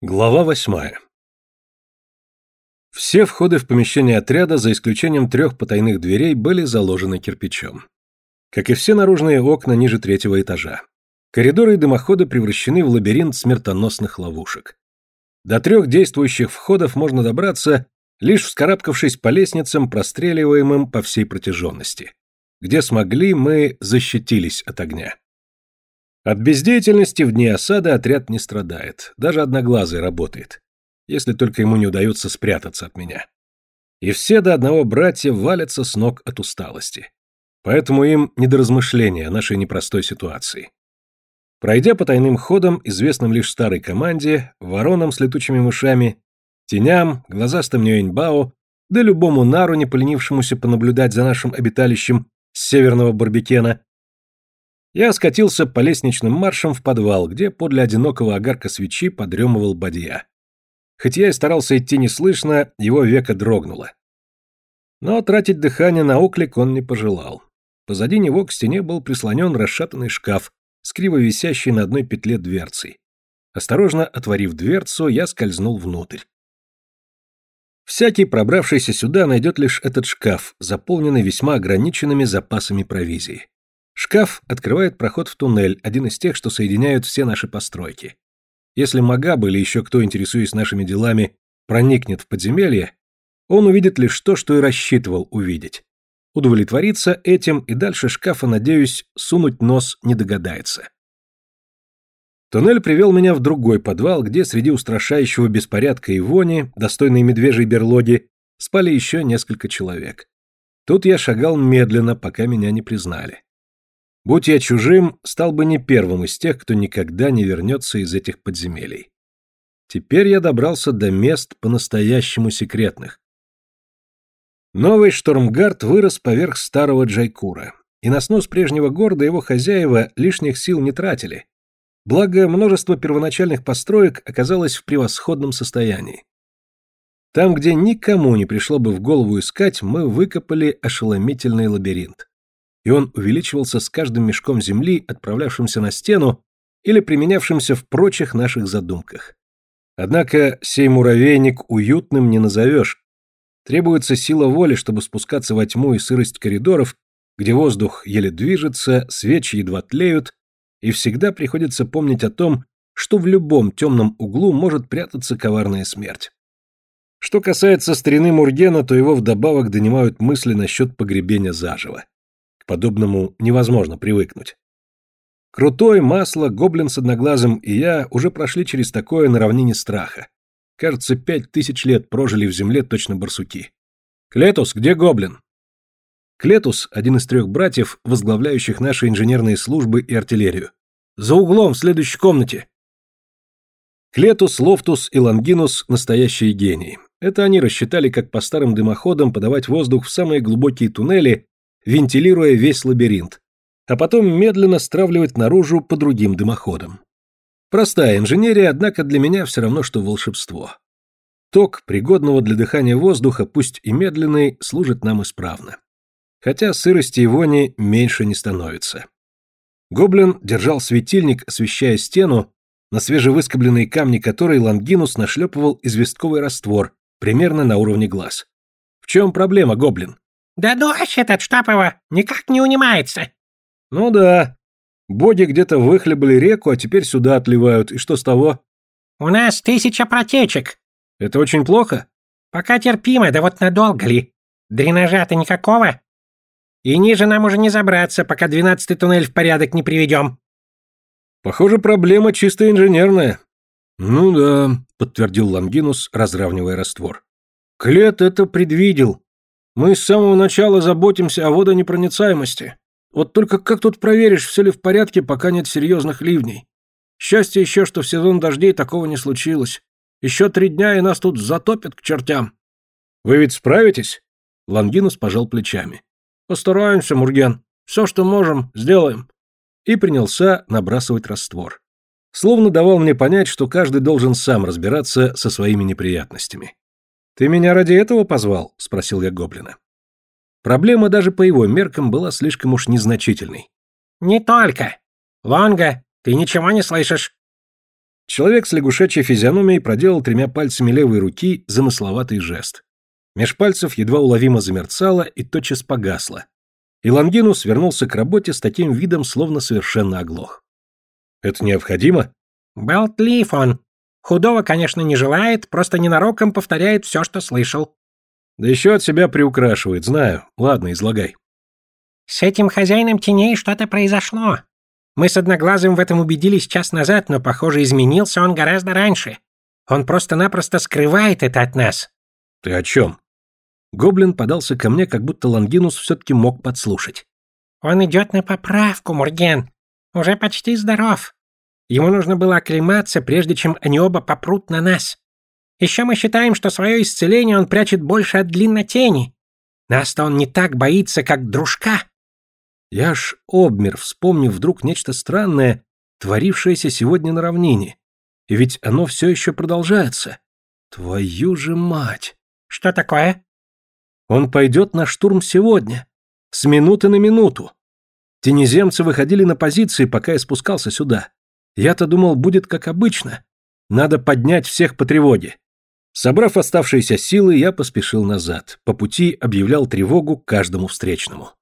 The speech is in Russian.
Глава восьмая. Все входы в помещение отряда, за исключением трех потайных дверей, были заложены кирпичом. Как и все наружные окна ниже третьего этажа. Коридоры и дымоходы превращены в лабиринт смертоносных ловушек. До трех действующих входов можно добраться, лишь вскарабкавшись по лестницам, простреливаемым по всей протяженности. Где смогли, мы защитились от огня. От бездеятельности в дни осады отряд не страдает, даже одноглазый работает, если только ему не удается спрятаться от меня. И все до одного братья валятся с ног от усталости. Поэтому им не до размышления о нашей непростой ситуации. Пройдя по тайным ходам, известным лишь старой команде, воронам с летучими мышами, теням, глазастым Нюэньбао, да любому нару, не поленившемуся понаблюдать за нашим обиталищем с северного Барбекена, я скатился по лестничным маршам в подвал, где подле одинокого огарка свечи подремывал бадья. Хоть я и старался идти неслышно, его века дрогнуло. Но тратить дыхание на оклик он не пожелал. Позади него к стене был прислонен расшатанный шкаф с криво висящей на одной петле дверцей. Осторожно отворив дверцу, я скользнул внутрь. Всякий, пробравшийся сюда, найдет лишь этот шкаф, заполненный весьма ограниченными запасами провизии. Шкаф открывает проход в туннель, один из тех, что соединяют все наши постройки. Если Магаб или еще кто, интересуясь нашими делами, проникнет в подземелье, он увидит лишь то, что и рассчитывал увидеть. Удовлетвориться этим и дальше шкафа, надеюсь, сунуть нос не догадается. Туннель привел меня в другой подвал, где среди устрашающего беспорядка и вони, достойной медвежьей берлоги, спали еще несколько человек. Тут я шагал медленно, пока меня не признали. Будь я чужим, стал бы не первым из тех, кто никогда не вернется из этих подземелий. Теперь я добрался до мест по-настоящему секретных. Новый Штормгард вырос поверх старого Джайкура, и на снос прежнего города его хозяева лишних сил не тратили. Благо, множество первоначальных построек оказалось в превосходном состоянии. Там, где никому не пришло бы в голову искать, мы выкопали ошеломительный лабиринт и он увеличивался с каждым мешком земли, отправлявшимся на стену или применявшимся в прочих наших задумках. Однако сей муравейник уютным не назовешь. Требуется сила воли, чтобы спускаться во тьму и сырость коридоров, где воздух еле движется, свечи едва тлеют, и всегда приходится помнить о том, что в любом темном углу может прятаться коварная смерть. Что касается старины Мургена, то его вдобавок донимают мысли насчет погребения заживо подобному невозможно привыкнуть. Крутой, масло, гоблин с одноглазым и я уже прошли через такое на равнине страха. Кажется, пять тысяч лет прожили в земле точно барсуки. «Клетус, где гоблин?» Клетус – один из трех братьев, возглавляющих наши инженерные службы и артиллерию. «За углом, в следующей комнате!» Клетус, Лофтус и Лангинус – настоящие гении. Это они рассчитали, как по старым дымоходам подавать воздух в самые глубокие туннели вентилируя весь лабиринт, а потом медленно стравливать наружу по другим дымоходам. Простая инженерия, однако для меня все равно, что волшебство. Ток, пригодного для дыхания воздуха, пусть и медленный, служит нам исправно. Хотя сырости и вони меньше не становится. Гоблин держал светильник, освещая стену, на свежевыскобленные камни которой Лангинус нашлепывал известковый раствор, примерно на уровне глаз. «В чем проблема, Гоблин?» Да дождь этот, его, никак не унимается. Ну да. Боги где-то выхлебали реку, а теперь сюда отливают. И что с того? У нас тысяча протечек. Это очень плохо? Пока терпимо, да вот надолго ли. Дренажа-то никакого. И ниже нам уже не забраться, пока двенадцатый туннель в порядок не приведем. Похоже, проблема чисто инженерная. Ну да, подтвердил Лангинус, разравнивая раствор. Клет это предвидел. Мы с самого начала заботимся о водонепроницаемости. Вот только как тут проверишь, все ли в порядке, пока нет серьезных ливней? Счастье еще, что в сезон дождей такого не случилось. Еще три дня, и нас тут затопят к чертям. Вы ведь справитесь? Лангинус пожал плечами. Постараемся, Мурген. Все, что можем, сделаем. И принялся набрасывать раствор. Словно давал мне понять, что каждый должен сам разбираться со своими неприятностями. «Ты меня ради этого позвал?» – спросил я гоблина. Проблема даже по его меркам была слишком уж незначительной. «Не только. Лонга, ты ничего не слышишь?» Человек с лягушачьей физиономией проделал тремя пальцами левой руки замысловатый жест. Меж пальцев едва уловимо замерцало и тотчас погасло. И Лангинус вернулся к работе с таким видом, словно совершенно оглох. «Это необходимо?» «Болтлив он. Худого, конечно, не желает, просто ненароком повторяет все, что слышал». «Да еще от себя приукрашивает, знаю. Ладно, излагай». «С этим хозяином теней что-то произошло. Мы с Одноглазым в этом убедились час назад, но, похоже, изменился он гораздо раньше. Он просто-напросто скрывает это от нас». «Ты о чем?» Гоблин подался ко мне, как будто Лангинус все-таки мог подслушать. «Он идет на поправку, Мурген. Уже почти здоров. Ему нужно было оклематься, прежде чем они оба попрут на нас. Еще мы считаем, что свое исцеление он прячет больше от длиннотени. Нас-то он не так боится, как дружка». Я аж обмер, вспомнив вдруг нечто странное, творившееся сегодня на равнине. И ведь оно все еще продолжается. Твою же мать! Что такое? Он пойдет на штурм сегодня. С минуты на минуту. Тенеземцы выходили на позиции, пока я спускался сюда. Я-то думал, будет как обычно. Надо поднять всех по тревоге. Собрав оставшиеся силы, я поспешил назад. По пути объявлял тревогу каждому встречному.